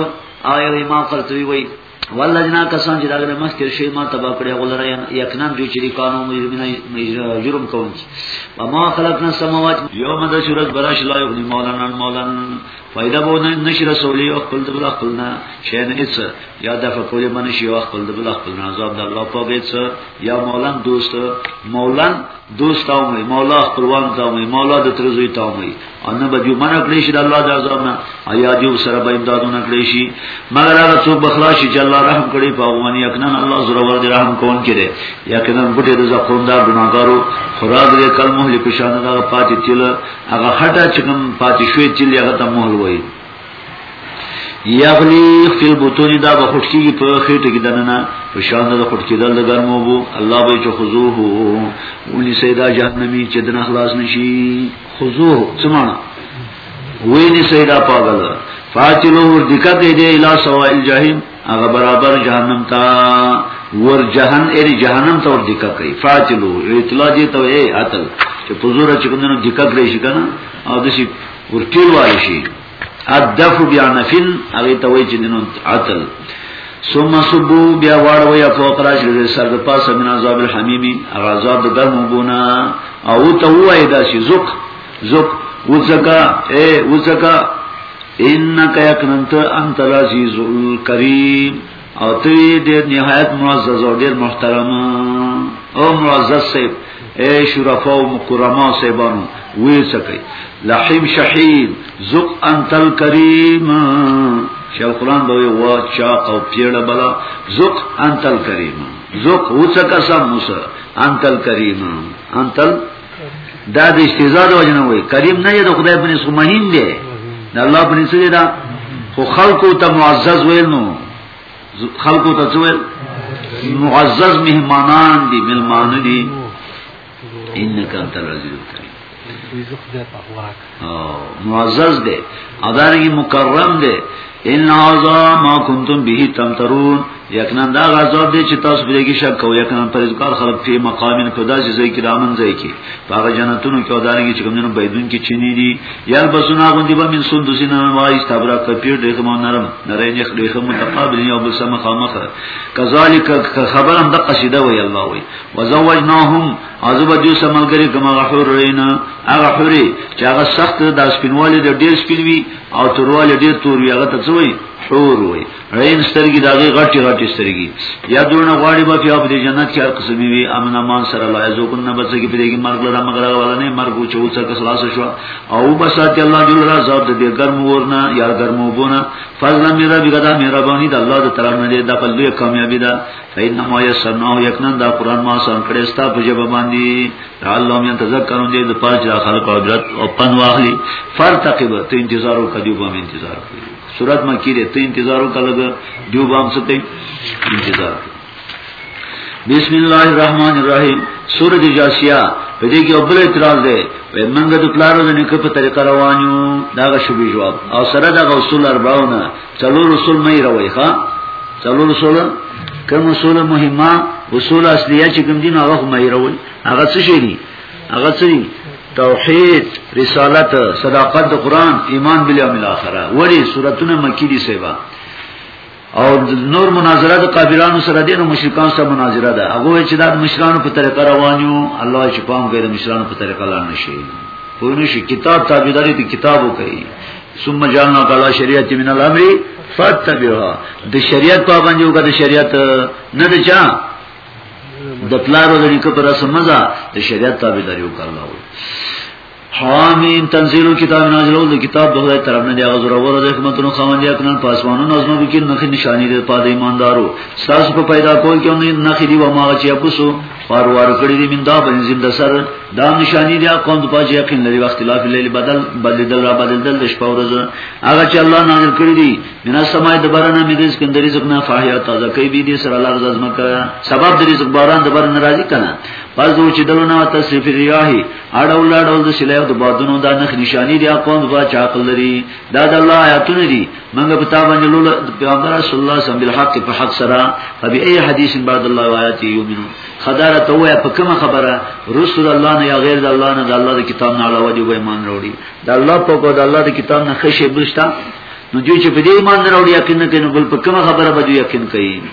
او امام قرطبي وای والله جنا کسان چې داغه مخ کې شی ما تبا کړی غولره یقینا دوی چې قانون مجرمینه جرم کوي و ما خلقنا السماوات یوم د شورت براش لا یغنی مولانا مولانا فائدہ به نه نشي رسولي او خپل د بل خپل نه شي نه هیڅ یا د فقول باندې شي او خپل د بل خپل نه عذاب د الله په هیڅ یا مولان دوست مولان دوست او مولا خپلوان ته وي مولا د ترزوی ته وي ان به جو منع کړی شي د الله د عذاب نه ایا جو سره به امدادونه کړی شي مگر هغه څوک بخلاص شي چې الله رحم کړي په ومن یقینا الله زره ور دي رحم کون کړي یقینا بټه د زقوم دا ګناګارو خراب دې کلمه لپاره شان دا پاتې تل هغه خټه چې کوم پاتې شوی تیل هغه ته مهل وایي یغلی فی البطون دا به خټکی په خېټه کې دننه په شان د خټکی دل د ګرمو بو الله به چې خذوه ونی سیدا جهنمی چې دنه خلاص نشي خذوه سمانا ویني سیدا پاگل فاتلو ور دکته دې الی سوائل جهنم هغه برابر جهنم تا ور جهان اری جهنم ته ور دکا کوي فاجلو اطلاع دي ته اے اتل چې پزور چې کوم نه دکا کړی شي کنه او د شي ور ټیل وای شي ادف بیا نفل هغه ته وای چې دنو اتل ثم صبو بیا واړو یا فوق راش د سر د پاسه من عذاب الحمیمی عذاب د ګرمو بونا او ته وای دا شي زق زک وزکا اے وزکا انک یکننت انت العزیز الکریم او تی دیر نهایت معزز او دیر محترم او معزز سیب اے شرفا و مکرما سیبانو وی سکی لحیم شحیم زک انت الکریم شیخ قرآن بوی وا چاق او پیڑا بلا زک انت الکریم زک وزکا سم موسا انت الکریم انت الکریم دا د استعزاء د وجنه وای کریم نه د خدای په نسبت مهین دی د الله په نسبت دا خو خلقو ته معزز ویل نو خلقو ته څه ویل معزز مهمانان دي ملمان دي انک انت العزیز الکریم معزز دی ادارنګ مکرم دی ان هاذا ما کنتم به تمترون یقینا دا غذاب دی چې تاسو پرې کې شک کوئ یقینا پرېزګار خلق په مقامین خدا چې ځای کې دامن ځای کې هغه جنتونو کې ادارنګ چې کومنه بيدون کې چینی دي یل بسونه غوندي به من سند سینه وای استبرا کپیر دې کوم نرم نرې نه خلې خو متقابل یو بل سم خامخ کذالک خبرم د قصیده وی الله وی وزوجناهم ازو به دیو سملګری کوم هغه حور رینا هغه حوري چې هغه سخت د سپینوالي د ډیر سپینوي او تورواله ډیر تور وي هغه ته څه وي حور وي رین سترګي داغه غټي غټي سترګي یا دونه غواړي به په دې جنت کې هر قسم وي امن امان سره الله عزو کو نه بچي په دې کې مرګ لره مگر هغه ولا نه مرګ او چوڅه کس لاس شو او بس ته الله جل را زاب دې ګرم ورنا یا ګرم وبونه فضل میرا بغدا مهرباني د الله د طرف نه دې د خپل کامیابی ده فینما یسنو یقینا دا قران ما سان کړي ستا په جواب باندې تعالی من تذکرون دې د پاره چې خلق او درت او پن واخلي فرتقب ته انتظار وکړي به انتظار کوي صورت ما کړي ته انتظار وکړه دیو بام ستې انتظار بسم الله الرحمن الرحیم سورۃ جاسیہ په دې کې خپل اعتراض دی په منګه د پلارو د نکړه په طریقه روانو دا غو شوبې جواب او سره دا غوسل ارباونه څلور اصول مې راوي ښا څلور اصول کوم اصول مهمه اصول اصليه چې کوم دي نو هغه مې راوي هغه څه شي دي هغه څه دي توحید رسالت صداقت د قران ایمان بالیوم الاخره وړي سورتونه مکی دي سیبا او نور مناظره د قابلانو سره دي نو مشرکان سره مناظره ده هغه چې د مشرانو په طریقه روانیو الله چې پام کوي د مشرانو په طریقه لاندې شي پوه شي کتاب تابعداري د کتابو کوي ثم جعلنا قال شریعت من الامر فتبعها د شریعت پابند یو د شریعت نه د چا د پلارو د نیکه پر سمزا د شریعت تابعداري وکړه حامین تنزیل کتاب نازل او کتاب به غیر طرف نه دی هغه ضرور د حکمتونو خوند یا کنن پاسوانو نظم به کې نخې نشانی د پاد ایماندارو ساس په پیدا کول کې نه نخې دی و ما چې اپسو پار وار کړی دی من دا بنزیم د سر دا نشانی دی قوم د پاج یقین لري وخت لا فی لیل بدل بدل دل را بدل دل د شپه ورځ هغه چې الله نازل کړی دی من سمای د بارانه مې رزق اندري رزق نه فاحیا تازه کوي به دې سره الله غزم کړه سبب د رزق باران د باران ناراضي کنه پس دو چې دلونه تصریف ریاهی اړول اړول د سلیو د بادونو دا نخ نشانی دی قوم د پاج عقل لري دا د الله آیاتونه دي منګه پتا باندې لول پیغمبر صلی الله علیه وسلم بالحق په حق سره فبی ای حدیث بعد الله و آیاته یؤمنون خداره ته وای په کومه خبره رسول الله نه یا غیر د الله نه د الله د کتاب نه علاوه دی به ایمان وروړي د الله په کو د الله د کتاب نه خشه بشتا نو دوی چې په دې ایمان نه وروړي یقین نه کوي بل په کومه خبره به دوی یقین کوي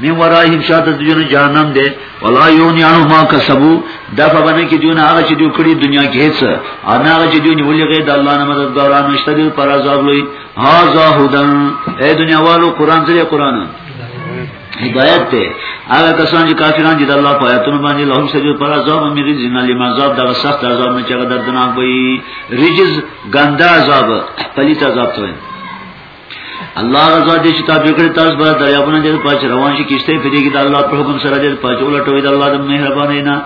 می ورایهم شاته دیونه جهنم دی ولا یونی انو ما کسبو دفع بنه کی دیونه هغه چې دیو کړی دنیا کې هیڅ انا هغه چې دیو نیولې غي د الله نه مددګاران نشته دی پر عذاب لوی هاذا هدن اے دنیا والو قران سره قران هدایت ته هغه کسان چې کافران دي د الله په آیاتونو باندې لهم سجود پر عذاب مې رجز نه لیم عذاب دغه سخت عذاب نه چې دردناک وي رجز ګنده عذاب پلیت عذاب ته الله رضا دې چې تاسو کړی تاسو به دریابونه دې پاچ روان شي کیشته په دې کې د الله په حکم سره دې پاچ ولټوي د الله د مهربانۍ نه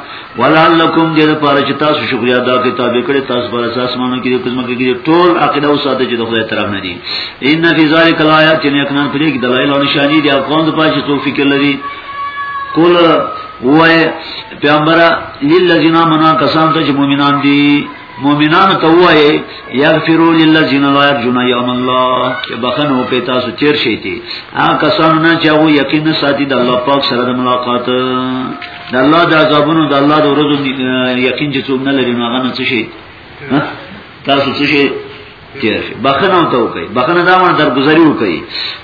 ولعلکم دې لپاره چې تاسو شکر ادا کړئ تاسو کړی تاسو پر اساس مانو کې قسمه کې ټول عقیده او ساده چې د خدای طرف نه دي ان فی ذلک الایات چې نه کنان په دې کې دلایل او نشانی دي افغان د پاچ تو فکر لري قول وای پیغمبر للذین آمنوا کسان ته چې مؤمنان دي مؤمنانو ته وایي یغفروا للذین لا یرجون یوم الله چې بخنه وکړي تاسو چیر شي تی هغه کسانو نه چې هغه یقین ساتي د الله پاک سره د ملاقات د الله د عذابونو د الله د ورځو یقین چې څوک نه لري هغه نه څه شي تاسو څه شي کیږي بخنه ته وکي بخنه دا مون درگذري وکي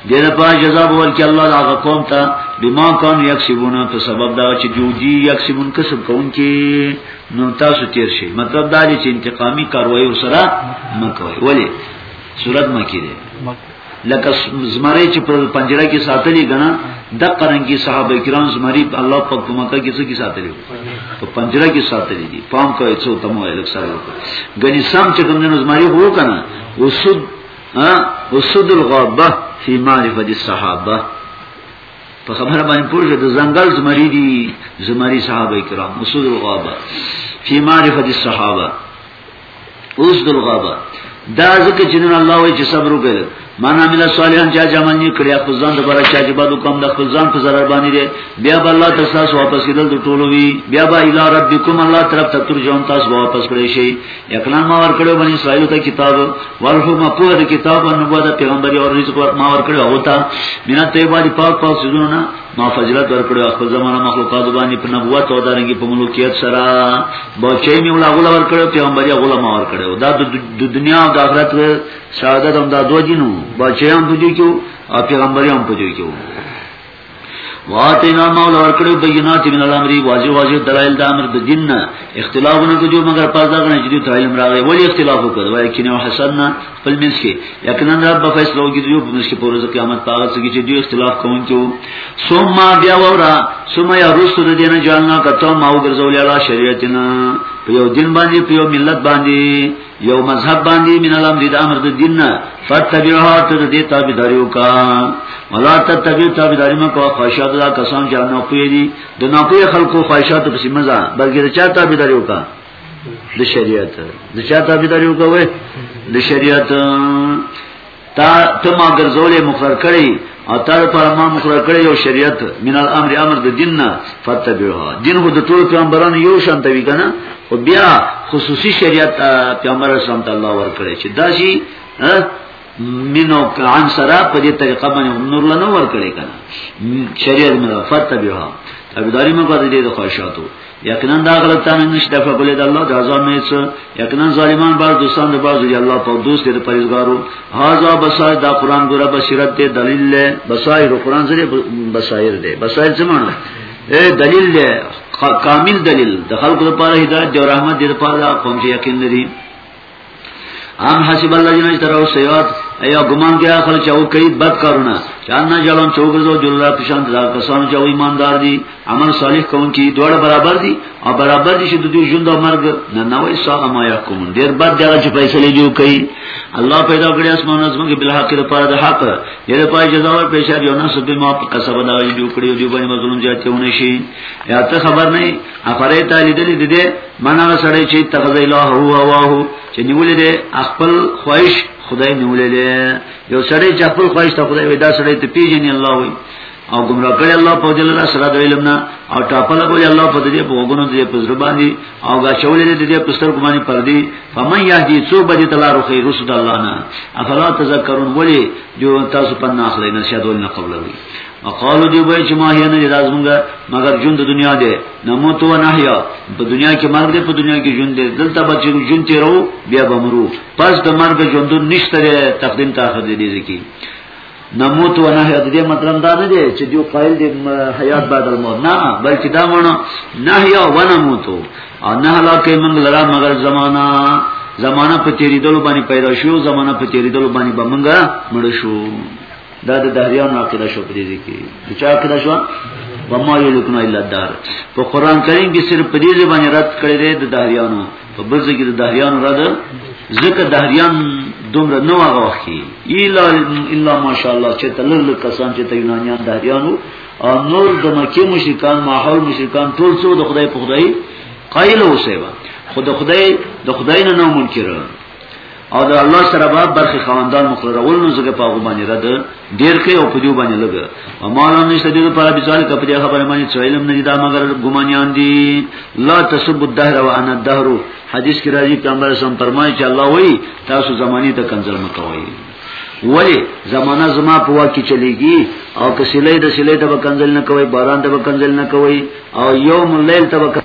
د دې په جزاء ور کې الله هغه قوم ته بما کان یکسبون په سبب دا چې جوجي یکسبون کسب کوونکي نو تاسو تیر شي مطلب دا چې انتقامي کاروایی سره مکوي ولی صورت مکی دی لکه زمری چې په پنجره کې ساتلې غنا د قرنګي صحابه کرام زمری الله پاک په مکه کې څه کې ساتلې په پنجره کې ساتلې دي پام کوي څو تمو الک سره غني سم چې کوم نه زمری وو کنه وسود ها وسود الغابه فی معرفت الصحابه په خبره باندې پوښتنه د زنګل زمری دي زمری صحابه کرام وسود الغابه فی معرفت الصحابه اوس دلغابه دا ځکه چې نن الله وایي چې صبر وکړه من عمل صالحا چا جمع نه کړی خپل ځان د برا چا چې بده کوم د خپل ځان په zarar باندې دی بیا به الله تر تاسو واپس کېدل د ټولو وی بیا به اله ربکم الله طرف ته ترجم تاسو واپس کړئ شي یقینا ما ور کړو بنی اسرائیل ته کتاب ورحو مقوه د کتاب او نبوت پیغمبري او رزق ما ور کړو هوتا مینا ته باندې پاک پاک سيزونه ما فضیلت ورکړو خپل زمانه مخلوقات باندې په نبوت او دارنګي په ملوکیت سره بچی می ولا غول ورکړو پیغمبر یې غول ما ورکړو دا د دنیا او د آخرت سعادت هم دا دوه جنو بچی هم پوجي کیو او پیغمبر هم پوجي کیو واتینا مولا ورکړو بینات من الامر واضح واضح دلایل د امر د دین نه اختلافونه کوي مګر پاز دا غنه چې دوی تعلم راغی ولی اختلاف وکړ وای کینه حسن خپل منځ کې یقینا رب په فیصله کې دیو په منځ کې پر ورځ قیامت پاغه څه چې دیو اختلاف کوون کې ثم بیا ورا ثم یا رسو د دینه جاننا کته ما وګرځول یا شریعتنا په یو دین باندې په یو ملت باندې یو مذهب باندې من الام دې د امر د دین نه فتبعها ته دې تابعداري وکا ولا تتبع تابعداري مکو خواهشات دا کسان چې نه کوي دي د نه کوي خلکو خواهشات په سیمه ځه بلکې چا تابعداري وکا د شریعت د چا تابعداري وکوي د شریعت تا ته ما ګرځولې مقرر کړی او تا پر ما مقرر کړی یو شریعت من الامر امر د دین نه فتبعها دین هو د ټول پیغمبرانو یو شان دی کنه او بیا خصوصي شریعت پیغمبر اسلام ته الله ورکړي چې دا شي مینو عام سره په دې طریقه باندې نور لنه ورکړي کنه شریعت مله فتبعها تابعداري مګر دې د خواهشاتو یقینا دا غلط تام نشته په بل د الله د عذاب نه څه یقینا ظالمان بعض دوستان د بعض دی الله په دوست د پرېزګارو هاذا بصائر دا قران ګره بصیرت دی دلیل له بصائر قران سره بصائر دی بصائر څه معنی اے دلیل دی کامل دلیل د خلکو لپاره هدایت دی او رحمت دی لپاره قوم چې یقین لري ام حسب الذين اشتروا السيئات ايا ګمان کې اخر چاو کوي بد کارونه چان نه جلون چوغزو جلرا پشان دا کسان چې ایماندار دي عمل صالح کوونکي دوړ برابر دي او برابر دي چې د دوی ژوند او مرګ نه نه وي سا ما يحكمون ډیر بد دی چې فیصله جو کوي الله پیدا کړی اسمان اسمان کې بل حق لپاره د حق یې پای جزا ور پیش دی نه سبب ما په کسب دا جو کړی دی باندې مظلوم جاتونه شي یا ته خبر نه افریت علی دې دې مانا سره چې تغذی له هو واه چې نیولې دې خپل خواهش خدای نیولې دې یو سره چې خپل خواهش ته خدای ودا سره ته پیژنې الله وي او گمراه کړي الله په دې لاره سره د علم نه او ټاپل کړي الله په دې په وګونو دې په زربانی او غاښولې دې دې په ستر ګماني پر دې فمن يهدي سو بجې تلار خو رسول الله نه افلا تذکرون ولي جو تاسو په ناخ لینه شادول نه قبلوي اقالو دی وای چې ما یې نه راز مونږه مگر ژوند د دنیا دی نموت و نحیا په دنیا کې مرګ دی په دنیا کې ژوند دی دلته به چې ژوند تیرو بیا به مرو پس د مرګ ژوند نشته تقدیم تاخر دی دې ځکه نموت و نحیا د دې مطلب دا نه دی چې دیو قائل دی حیات بعد الموت نه بلکې دا مونږ نحیا و نموت او نه لا کې مونږ لرا مگر زمانہ زمانہ په تیریدلو باندې پیدا شو زمانہ په تیریدلو باندې بمنګا مړ شو دا د دهریانو عقیده شو پرې دي کې د چا عقیده شو وما یلکنا الا الدار په قران کریم کې صرف په دې باندې رد کړی دی د دهریانو په برځ کې د دهریانو رد ځکه دهریان دومره نو هغه وخت کې الا الا ماشاءالله چې تلل کسان چې ته یونانیان دهریانو او نور د مکه مشرکان ماحول مشرکان ټول څو د خدای په خدای قایل اوسېوا خود خدای د خدای نه نو منکر او د الله سره به برخه خواندان مخلرول نو زګه پاغو باندې رد ډیر کې او پجو باندې لګ او مولا نشته دې په اړه بيځاله کپدې خبره باندې چې علم نه دا مگر ګمانیان دي لا تسب الدهر وانا الدهر حدیث کې راځي پیغمبر سم فرمایي چې الله وایي تاسو زماني ته کنځل مکوئ ولی زمانہ زما په واکه چلیږي او که سلی د سلی ته کنځل نه کوي باران ته کنځل نه کوي او یوم الليل ته